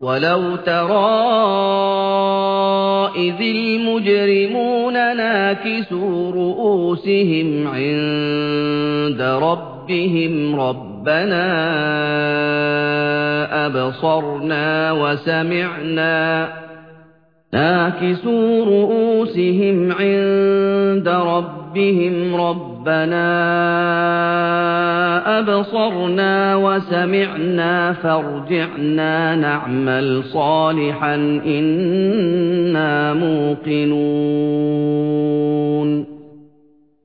وَلَوْ تَرَىٰ إِذِ الْمُجْرِمُونَ نَاكِسُو رُءُوسِهِمْ عِندَ رَبِّهِمْ رَبَّنَا أَبْصَرْنَا وَسَمِعْنَا نَاكِسُو رُءُوسِهِمْ عِندَ رَبِّهِمْ رَبَّنَا أَبْصَرْنَا وَسَمِعْنَا فَارْجِعْنَا نَعْمَلْ صَالِحًا إِنَّا مُوقِنُونَ.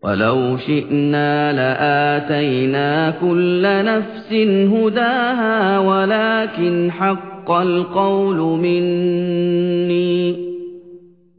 وَلَوْ شِئْنَا لَآتَيْنَا كُلَّ نَفْسٍ هُدَاهَا وَلَكِنْ حَقَّ الْقَوْلُ مِنِّي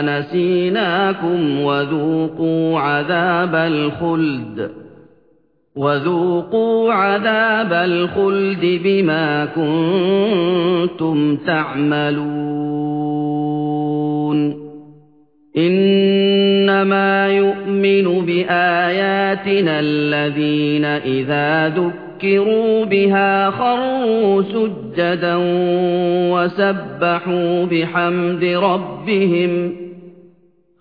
إِنَّا نَسِينَاكُمْ وَذُوقُوا عَذَابَ الْخُلْدِ. وَذُوقُوا عَذَابَ الْخُلْدِ بِمَا كُنتُمْ تَعْمَلُونَ. إِنَّمَا يُؤْمِنُ بِآيَاتِنَا الَّذِينَ إِذَا ذُكِّرُوا بِهَا خَرُّوا سُجَّدًا وَسَبَّحُوا بِحَمْدِ رَبِّهِمْ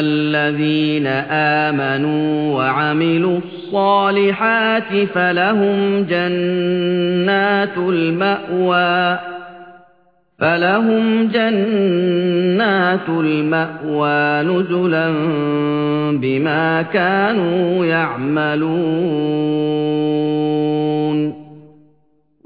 الَّذِينَ آمَنُوا وَعَمِلُوا الصَّالِحَاتِ فَلَهُمْ جَنَّاتُ الْمَأْوَىٰ فَلَهُمْ جَنَّاتُ الْمَأْوَىٰ نُزُلًا بِمَا كَانُوا يَعْمَلُونَ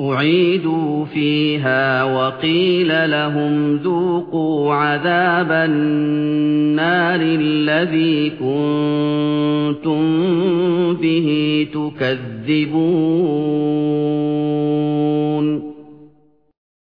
أُعِيدُوا فِيهَا وَقِيلَ لَهُمْ ذُوقُوا عَذَابَ النَّارِ الَّذِي كُنتُم بِهِ تُكَذِّبُونَ.